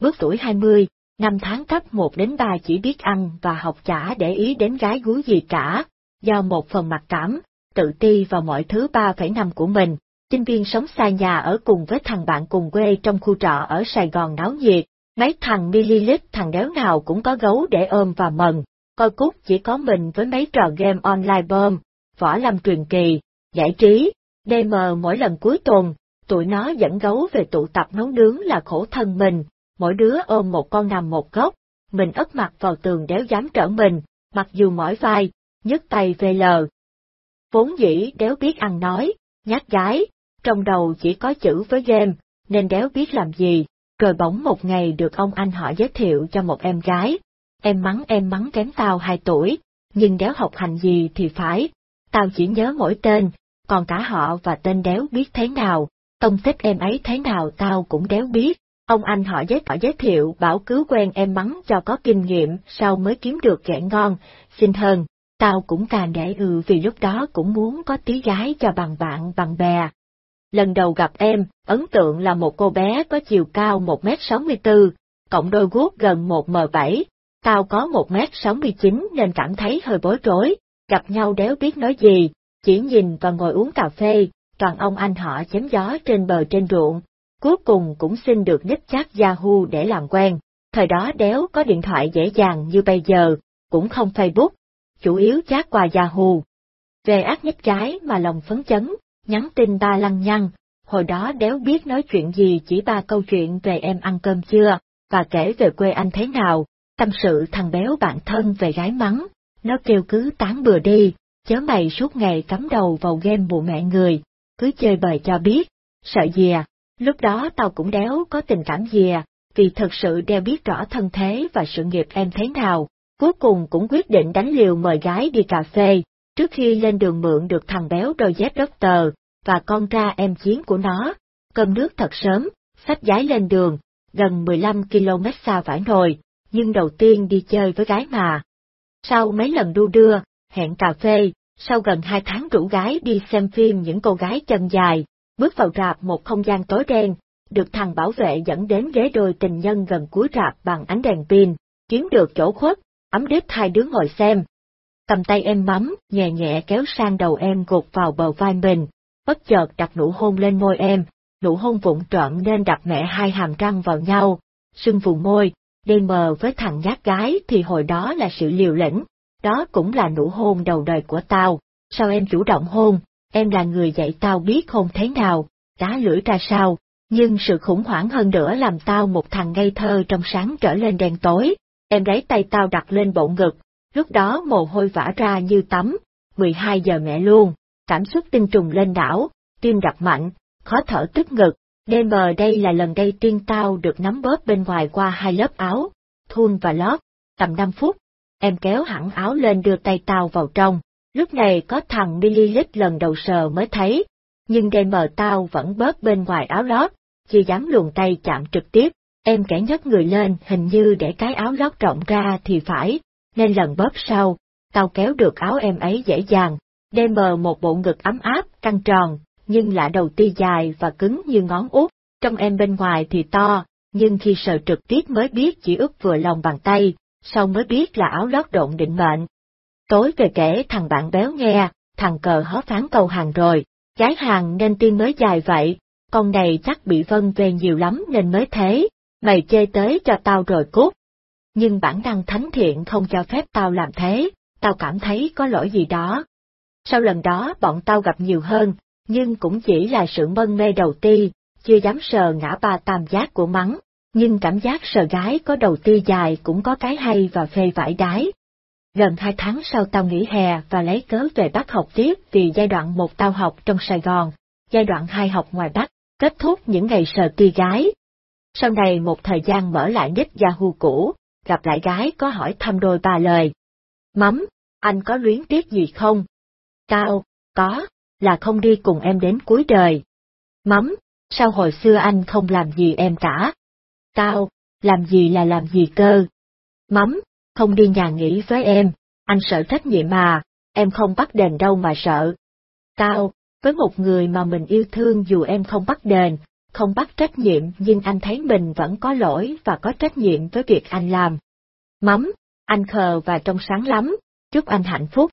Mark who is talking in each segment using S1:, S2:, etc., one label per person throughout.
S1: bước tuổi 20, năm tháng cấp 1 đến 3 chỉ biết ăn và học chả để ý đến gái gú gì cả, do một phần mặc cảm, tự ti vào mọi thứ 3,5 của mình. Sinh viên sống xa nhà ở cùng với thằng bạn cùng quê trong khu trọ ở Sài Gòn náo nhiệt, mấy thằng mililit thằng đéo nào cũng có gấu để ôm và mần, coi cút chỉ có mình với mấy trò game online bom, võ lâm truyền kỳ, giải trí, DM mỗi lần cuối tuần, tụi nó dẫn gấu về tụ tập nấu nướng là khổ thân mình, mỗi đứa ôm một con nằm một góc, mình ấp mặt vào tường đéo dám trở mình, mặc dù mỏi vai, nhấc tay về lờ. Vốn dĩ đéo biết ăn nói, nhát gái, trong đầu chỉ có chữ với game, nên đéo biết làm gì, rồi bỗng một ngày được ông anh họ giới thiệu cho một em gái. Em mắng em mắng kém tao 2 tuổi, nhưng đéo học hành gì thì phải, tao chỉ nhớ mỗi tên, còn cả họ và tên đéo biết thế nào, tông tích em ấy thế nào tao cũng đéo biết. Ông anh họ giới, họ giới thiệu bảo cứ quen em mắng cho có kinh nghiệm sau mới kiếm được kẻ ngon, xin hơn, tao cũng càng để ừ vì lúc đó cũng muốn có tí gái cho bằng bạn bằng bè. Lần đầu gặp em, ấn tượng là một cô bé có chiều cao 1m64, cộng đôi guốc gần 1m7, tao có 1m69 nên cảm thấy hơi bối rối, gặp nhau đéo biết nói gì, chỉ nhìn và ngồi uống cà phê, toàn ông anh họ chém gió trên bờ trên ruộng, cuối cùng cũng xin được đích chat Yahoo để làm quen. Thời đó đéo có điện thoại dễ dàng như bây giờ, cũng không Facebook, chủ yếu chat qua Yahoo. Về ác nhất trái mà lòng phấn chấn, nhắn tin ba lăng nhăng, hồi đó đéo biết nói chuyện gì chỉ ba câu chuyện về em ăn cơm chưa, và kể về quê anh thế nào, tâm sự thằng béo bạn thân về gái mắng, nó kêu cứ tán bừa đi, chớ mày suốt ngày cắm đầu vào game bộ mẹ người, cứ chơi bời cho biết, sợ gì à, lúc đó tao cũng đéo có tình cảm gì à, vì thật sự đeo biết rõ thân thế và sự nghiệp em thế nào, cuối cùng cũng quyết định đánh liều mời gái đi cà phê, trước khi lên đường mượn được thằng béo đôi dép doctor, và con ra em chiến của nó, cơm nước thật sớm, sách giái lên đường, gần 15 km xa vải rồi, nhưng đầu tiên đi chơi với gái mà. Sau mấy lần đu đưa, hẹn cà phê, sau gần hai tháng rủ gái đi xem phim những cô gái chân dài, bước vào rạp một không gian tối đen, được thằng bảo vệ dẫn đến ghế đôi tình nhân gần cuối rạp bằng ánh đèn pin, kiếm được chỗ khuất, ấm đếp hai đứa ngồi xem. Cầm tay em mắm, nhẹ nhẹ kéo sang đầu em gục vào bờ vai mình, bất chợt đặt nụ hôn lên môi em, nụ hôn vụng trọn nên đặt mẹ hai hàm răng vào nhau, sưng vùng môi, đen mờ với thằng nhát gái thì hồi đó là sự liều lĩnh, đó cũng là nụ hôn đầu đời của tao, sao em chủ động hôn, em là người dạy tao biết hôn thế nào, tá lưỡi ra sao, nhưng sự khủng hoảng hơn nữa làm tao một thằng ngây thơ trong sáng trở lên đen tối, em lấy tay tao đặt lên bộ ngực, lúc đó mồ hôi vã ra như tắm, 12 giờ mẹ luôn, cảm xúc tinh trùng lên đảo, tim đập mạnh, khó thở tức ngực, đêm bờ đây là lần đây tiên tao được nắm bóp bên ngoài qua hai lớp áo, thun và lót, tầm 5 phút, em kéo hẳn áo lên đưa tay tao vào trong, lúc này có thằng Mililit lần đầu sờ mới thấy, nhưng đêm mờ tao vẫn bớt bên ngoài áo lót, chưa dám luồn tay chạm trực tiếp, em kẻ nhấc người lên hình như để cái áo lót rộng ra thì phải, nên lần bóp sau, tao kéo được áo em ấy dễ dàng, đêm mờ một bộ ngực ấm áp, căng tròn, nhưng lạ đầu ti dài và cứng như ngón út, trong em bên ngoài thì to, nhưng khi sờ trực tiếp mới biết chỉ ướp vừa lòng bàn tay, sau mới biết là áo lót độn định mệnh. Tối về kể thằng bạn béo nghe, thằng cờ hó phán cầu hàng rồi, trái hàng nên tiên mới dài vậy, con này chắc bị vân về nhiều lắm nên mới thế, mày chê tới cho tao rồi cút. Nhưng bản năng thánh thiện không cho phép tao làm thế, tao cảm thấy có lỗi gì đó. Sau lần đó bọn tao gặp nhiều hơn, nhưng cũng chỉ là sự mân mê đầu tiên chưa dám sờ ngã ba tam giác của mắng, nhưng cảm giác sờ gái có đầu tư dài cũng có cái hay và phê vải đái. Gần hai tháng sau tao nghỉ hè và lấy cớ về Bắc học tiếp vì giai đoạn một tao học trong Sài Gòn, giai đoạn hai học ngoài Bắc, kết thúc những ngày sờ ti gái. Sau này một thời gian mở lại nick Yahoo cũ, gặp lại gái có hỏi thăm đôi ba lời. Mắm, anh có luyến tiếc gì không? Tao, có, là không đi cùng em đến cuối đời. Mắm, sao hồi xưa anh không làm gì em cả? Tao, làm gì là làm gì cơ? Mắm, không đi nhà nghỉ với em, anh sợ trách nhiệm mà, em không bắt đền đâu mà sợ. Tao, với một người mà mình yêu thương dù em không bắt đền, không bắt trách nhiệm nhưng anh thấy mình vẫn có lỗi và có trách nhiệm với việc anh làm. Mắm, anh khờ và trong sáng lắm, chúc anh hạnh phúc.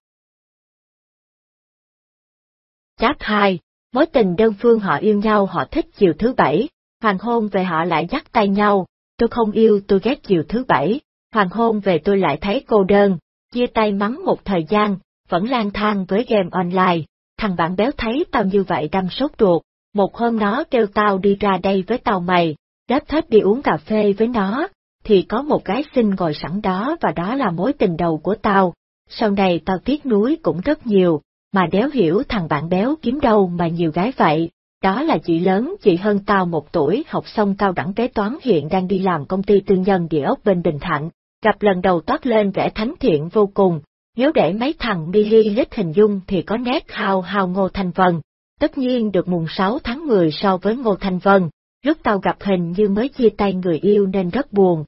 S1: Chát 2, mối tình đơn phương họ yêu nhau họ thích chiều thứ bảy, hoàng hôn về họ lại dắt tay nhau, tôi không yêu tôi ghét chiều thứ bảy, hoàng hôn về tôi lại thấy cô đơn, chia tay mắng một thời gian, vẫn lang thang với game online, thằng bạn béo thấy tao như vậy đâm sốt ruột, một hôm nó kêu tao đi ra đây với tao mày, đáp thết đi uống cà phê với nó, thì có một gái xinh ngồi sẵn đó và đó là mối tình đầu của tao. Sau này tao tiếc nuối cũng rất nhiều, mà đéo hiểu thằng bạn béo kiếm đâu mà nhiều gái vậy. Đó là chị lớn, chị hơn tao một tuổi, học xong cao đẳng kế toán hiện đang đi làm công ty tư nhân địa ốc bên Bình Thạnh. Gặp lần đầu toát lên vẻ thánh thiện vô cùng, nếu để mấy thằng Billy hình dung thì có nét hào hào Ngô Thanh Vân. Tất nhiên được mùng 6 tháng 10 so với Ngô Thanh Vân, lúc tao gặp hình như mới chia tay người yêu nên rất buồn.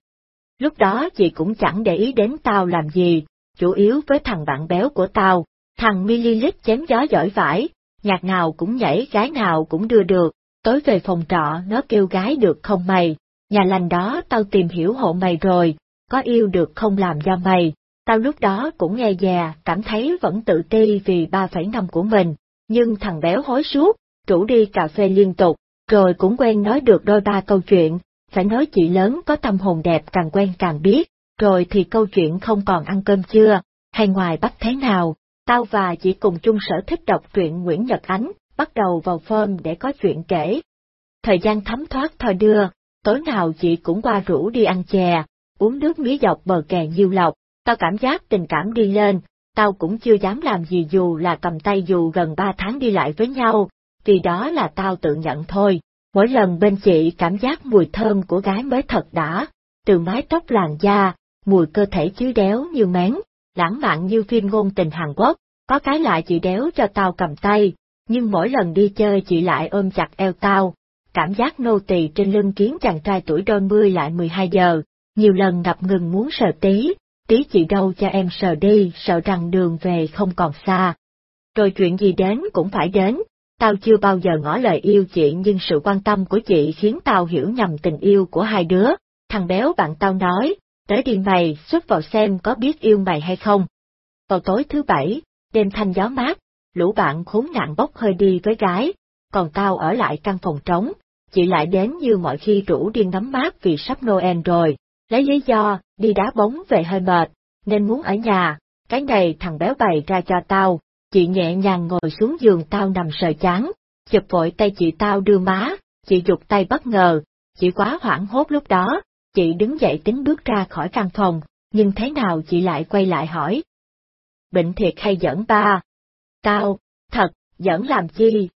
S1: Lúc đó chị cũng chẳng để ý đến tao làm gì, chủ yếu với thằng bạn béo của tao, thằng Mililit chém gió giỏi vải, nhạc nào cũng nhảy gái nào cũng đưa được, tối về phòng trọ nó kêu gái được không mày, nhà lành đó tao tìm hiểu hộ mày rồi, có yêu được không làm do mày, tao lúc đó cũng nghe già, cảm thấy vẫn tự ti vì 3,5 của mình, nhưng thằng béo hối suốt, rủ đi cà phê liên tục, rồi cũng quen nói được đôi ba câu chuyện, phải nói chị lớn có tâm hồn đẹp càng quen càng biết, rồi thì câu chuyện không còn ăn cơm chưa, hay ngoài bắt thế nào, tao và chị cùng chung sở thích đọc truyện Nguyễn Nhật Ánh, bắt đầu vào phơm để có chuyện kể. Thời gian thấm thoát thôi đưa, tối nào chị cũng qua rủ đi ăn chè, uống nước mía dọc bờ kè nhiêu lọc, tao cảm giác tình cảm đi lên, tao cũng chưa dám làm gì dù là cầm tay dù gần ba tháng đi lại với nhau, vì đó là tao tự nhận thôi. Mỗi lần bên chị cảm giác mùi thơm của gái mới thật đã, từ mái tóc làn da, mùi cơ thể chứ đéo như mén, lãng mạn như phim ngôn tình Hàn Quốc, có cái lại chị đéo cho tao cầm tay, nhưng mỗi lần đi chơi chị lại ôm chặt eo tao, cảm giác nô tỳ trên lưng kiến chàng trai tuổi đôi mươi lại 12 giờ, nhiều lần ngập ngừng muốn sờ tí, tí chị đâu cho em sờ đi, sợ rằng đường về không còn xa. Rồi chuyện gì đến cũng phải đến, tao chưa bao giờ ngỏ lời yêu chị nhưng sự quan tâm của chị khiến tao hiểu nhầm tình yêu của hai đứa. Thằng béo bạn tao nói, tới đi mày, xuất vào xem có biết yêu mày hay không. Vào tối thứ bảy, đêm thanh gió mát, lũ bạn khốn nạn bốc hơi đi với gái, còn tao ở lại căn phòng trống, chị lại đến như mọi khi rủ đi ngắm mát vì sắp Noel rồi, lấy lý do, đi đá bóng về hơi mệt, nên muốn ở nhà, cái này thằng béo bày ra cho tao, chị nhẹ nhàng ngồi xuống giường tao nằm sờ chán, chụp vội tay chị tao đưa má, chị dục tay bất ngờ, chị quá hoảng hốt lúc đó, chị đứng dậy tính bước ra khỏi căn phòng, nhưng thế nào chị lại quay lại hỏi. Bệnh thiệt hay giỡn ba? Tao, thật, giỡn làm chi?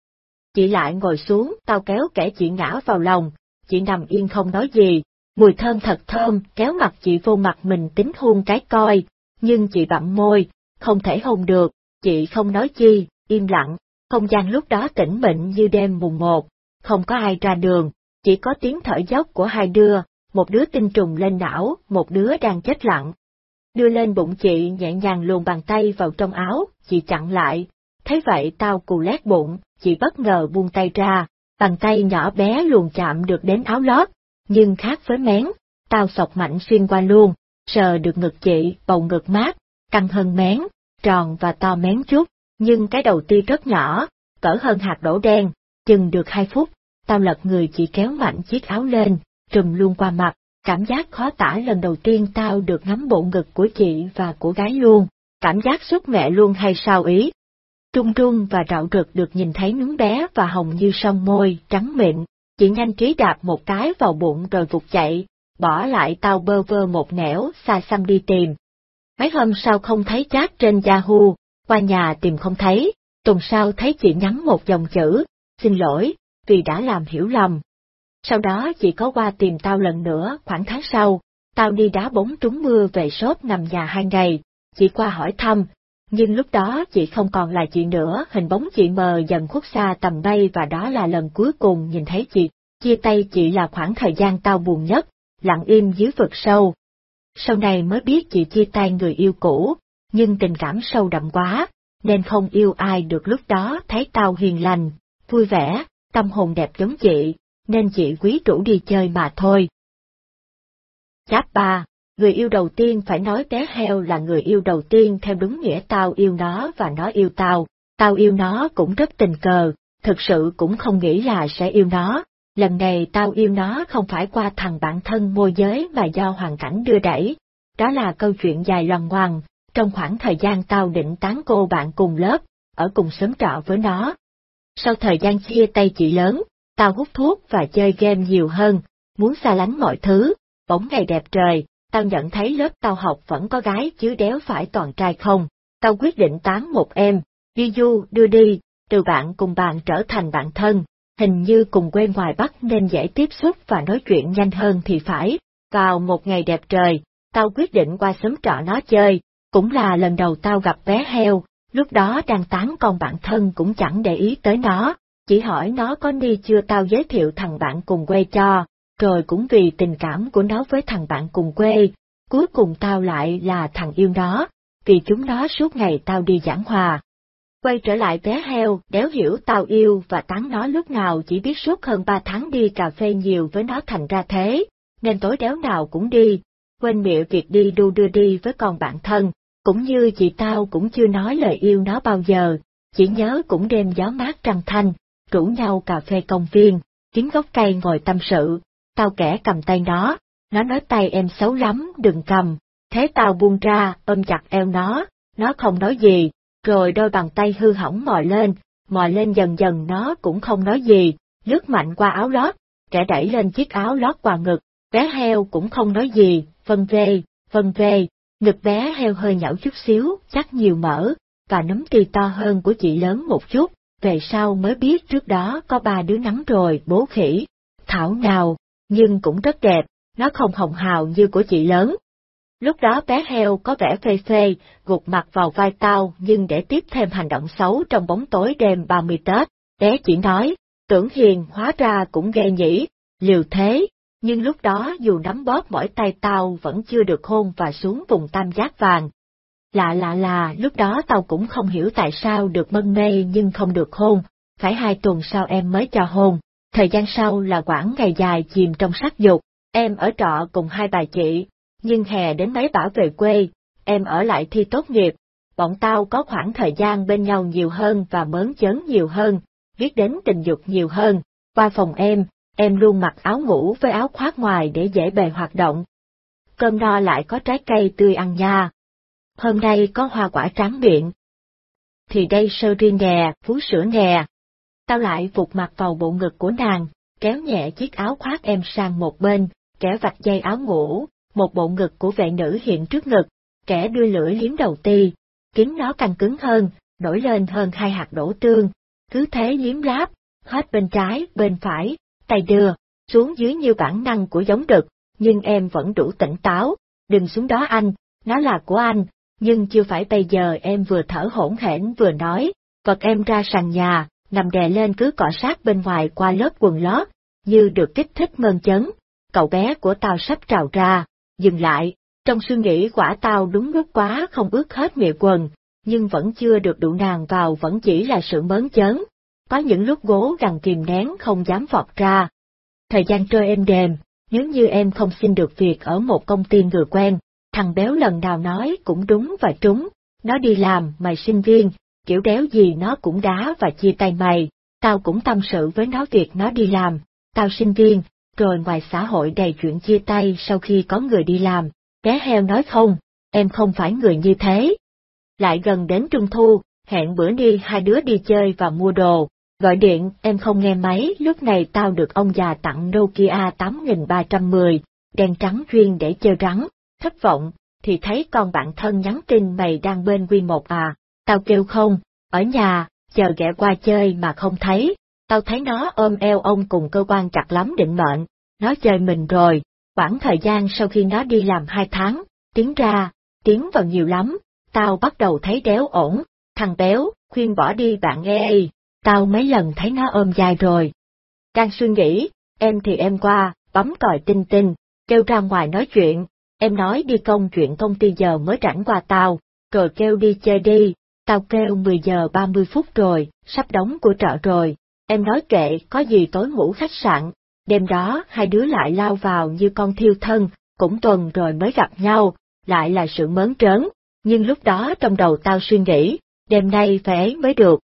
S1: Chị lại ngồi xuống, tao kéo kẻ chị ngã vào lòng, chị nằm yên không nói gì, mùi thơm thật thơm, kéo mặt chị vô mặt mình tính hôn cái coi, nhưng chị bặm môi, không thể hôn được, chị không nói chi, im lặng, không gian lúc đó tĩnh mịn như đêm mùng một, không có ai ra đường, chỉ có tiếng thở dốc của hai đứa, một đứa tinh trùng lên não, một đứa đang chết lặng. Đưa lên bụng chị nhẹ nhàng luồn bàn tay vào trong áo, chị chặn lại, thấy vậy tao cù lét bụng, chị bất ngờ buông tay ra, bàn tay nhỏ bé luồn chạm được đến áo lót, nhưng khác với mén, tao sọc mạnh xuyên qua luôn, sờ được ngực chị, bầu ngực mát, căng hơn mén, tròn và to mén chút, nhưng cái đầu ti rất nhỏ, cỡ hơn hạt đổ đen, chừng được hai phút, tao lật người chị kéo mạnh chiếc áo lên, trùm luôn qua mặt, cảm giác khó tả lần đầu tiên tao được ngắm bộ ngực của chị và của gái luôn, cảm giác xuất mẹ luôn hay sao ý. Trung trung và rạo rực được nhìn thấy nướng bé và hồng như sông môi, trắng mịn, chị nhanh trí đạp một cái vào bụng rồi vụt chạy, bỏ lại tao bơ vơ một nẻo xa xăm đi tìm. Mấy hôm sau không thấy chat trên Yahoo, qua nhà tìm không thấy, tuần sau thấy chị nhắn một dòng chữ, xin lỗi, vì đã làm hiểu lầm. Sau đó chị có qua tìm tao lần nữa khoảng tháng sau, tao đi đá bóng trúng mưa về shop nằm nhà hai ngày, chị qua hỏi thăm, nhưng lúc đó chị không còn là chị nữa, hình bóng chị mờ dần khuất xa tầm bay và đó là lần cuối cùng nhìn thấy chị. Chia tay chị là khoảng thời gian tao buồn nhất, lặng im dưới vực sâu. Sau này mới biết chị chia tay người yêu cũ, nhưng tình cảm sâu đậm quá, nên không yêu ai được lúc đó thấy tao hiền lành, vui vẻ, tâm hồn đẹp giống chị, nên chị quý rủ đi chơi mà thôi. Cháp 3 Người yêu đầu tiên phải nói bé heo là người yêu đầu tiên theo đúng nghĩa tao yêu nó và nó yêu tao, tao yêu nó cũng rất tình cờ, thực sự cũng không nghĩ là sẽ yêu nó, lần này tao yêu nó không phải qua thằng bạn thân môi giới mà do hoàn cảnh đưa đẩy. Đó là câu chuyện dài loằng ngoằng, trong khoảng thời gian tao định tán cô bạn cùng lớp, ở cùng sớm trọ với nó. Sau thời gian chia tay chị lớn, tao hút thuốc và chơi game nhiều hơn, muốn xa lánh mọi thứ, bóng ngày đẹp trời, tao nhận thấy lớp tao học vẫn có gái chứ đéo phải toàn trai không. Tao quyết định tán một em, đi du đưa đi, từ bạn cùng bạn trở thành bạn thân, hình như cùng quê ngoài Bắc nên dễ tiếp xúc và nói chuyện nhanh hơn thì phải. Vào một ngày đẹp trời, tao quyết định qua xóm trọ nó chơi, cũng là lần đầu tao gặp bé heo, lúc đó đang tán con bạn thân cũng chẳng để ý tới nó, chỉ hỏi nó có đi chưa tao giới thiệu thằng bạn cùng quê cho, rồi cũng vì tình cảm của nó với thằng bạn cùng quê, cuối cùng tao lại là thằng yêu nó, vì chúng nó suốt ngày tao đi giảng hòa. Quay trở lại bé heo, đéo hiểu tao yêu và tán nó lúc nào chỉ biết suốt hơn ba tháng đi cà phê nhiều với nó thành ra thế, nên tối đéo nào cũng đi, quên miệng việc đi đu đưa đi với con bạn thân, cũng như chị tao cũng chưa nói lời yêu nó bao giờ, chỉ nhớ cũng đêm gió mát trăng thanh, rủ nhau cà phê công viên, kiếm gốc cây ngồi tâm sự, tao kẻ cầm tay nó, nó nói tay em xấu lắm, đừng cầm, thế tao buông ra, ôm chặt eo nó, nó không nói gì, rồi đôi bàn tay hư hỏng mò lên, mò lên dần dần nó cũng không nói gì, lướt mạnh qua áo lót, kẻ đẩy lên chiếc áo lót qua ngực, bé heo cũng không nói gì, vân vê, vân vê, ngực bé heo hơi nhão chút xíu, chắc nhiều mỡ, và nấm tì to hơn của chị lớn một chút, về sau mới biết trước đó có ba đứa nắm rồi, bố khỉ. Thảo nào, nhưng cũng rất đẹp, nó không hồng hào như của chị lớn. Lúc đó bé heo có vẻ phê phê, gục mặt vào vai tao nhưng để tiếp thêm hành động xấu trong bóng tối đêm 30 Tết, bé chỉ nói, tưởng hiền hóa ra cũng ghê nhỉ, liều thế, nhưng lúc đó dù nắm bóp mỏi tay tao vẫn chưa được hôn và xuống vùng tam giác vàng. Lạ lạ là lúc đó tao cũng không hiểu tại sao được mân mê nhưng không được hôn, phải hai tuần sau em mới cho hôn. Thời gian sau là quãng ngày dài chìm trong sắc dục, em ở trọ cùng hai bà chị, nhưng hè đến mấy bả về quê, em ở lại thi tốt nghiệp, bọn tao có khoảng thời gian bên nhau nhiều hơn và mớn chớn nhiều hơn, biết đến tình dục nhiều hơn, qua phòng em, em luôn mặc áo ngủ với áo khoác ngoài để dễ bề hoạt động. Cơm no lại có trái cây tươi ăn nha. Hôm nay có hoa quả tráng miệng. Thì đây sơ ri nè, phú sữa nè, tao lại vụt mặt vào bộ ngực của nàng, kéo nhẹ chiếc áo khoác em sang một bên, kẻ vạch dây áo ngủ, một bộ ngực của vệ nữ hiện trước ngực, kẻ đưa lưỡi liếm đầu ti, kiếm nó càng cứng hơn, nổi lên hơn hai hạt đổ tương, cứ thế liếm láp, hết bên trái, bên phải, tay đưa, xuống dưới như bản năng của giống đực, nhưng em vẫn đủ tỉnh táo, đừng xuống đó anh, nó là của anh, nhưng chưa phải bây giờ em vừa thở hỗn hển vừa nói, vật em ra sàn nhà, nằm đè lên cứ cọ sát bên ngoài qua lớp quần lót, như được kích thích mơn chấn. Cậu bé của tao sắp trào ra, dừng lại, trong suy nghĩ quả tao đúng lúc quá không ướt hết miệng quần, nhưng vẫn chưa được đủ nàng vào vẫn chỉ là sự mớn chấn. Có những lúc gố rằng kìm nén không dám vọt ra. Thời gian trôi êm đềm, nếu như em không xin được việc ở một công ty người quen, thằng béo lần nào nói cũng đúng và trúng, nó đi làm mày sinh viên, kiểu đéo gì nó cũng đá và chia tay mày, tao cũng tâm sự với nó việc nó đi làm, tao sinh viên, rồi ngoài xã hội đầy chuyện chia tay sau khi có người đi làm, bé heo nói không, em không phải người như thế. Lại gần đến trung thu, hẹn bữa đi hai đứa đi chơi và mua đồ, gọi điện, em không nghe máy, lúc này tao được ông già tặng Nokia 8310, đèn trắng chuyên để chơi rắn, thất vọng, thì thấy con bạn thân nhắn tin mày đang bên quy một à, Tao kêu không, ở nhà, chờ ghẹ qua chơi mà không thấy, tao thấy nó ôm eo ông cùng cơ quan chặt lắm định mệnh, nó chơi mình rồi, khoảng thời gian sau khi nó đi làm hai tháng, tiếng ra, tiếng vào nhiều lắm, tao bắt đầu thấy đéo ổn, thằng béo, khuyên bỏ đi bạn nghe y, tao mấy lần thấy nó ôm dài rồi. Đang suy nghĩ, em thì em qua, bấm còi tinh tinh, kêu ra ngoài nói chuyện, em nói đi công chuyện công ty giờ mới rảnh qua tao, rồi kêu đi chơi đi, Tao kêu 10 giờ 30 phút rồi, sắp đóng của trọ rồi, em nói kệ, có gì tối ngủ khách sạn, Đêm đó hai đứa lại lao vào như con thiêu thân, cũng tuần rồi mới gặp nhau, lại là sự mớn trớn, nhưng lúc đó trong đầu tao suy nghĩ, đêm nay phải ấy mới được,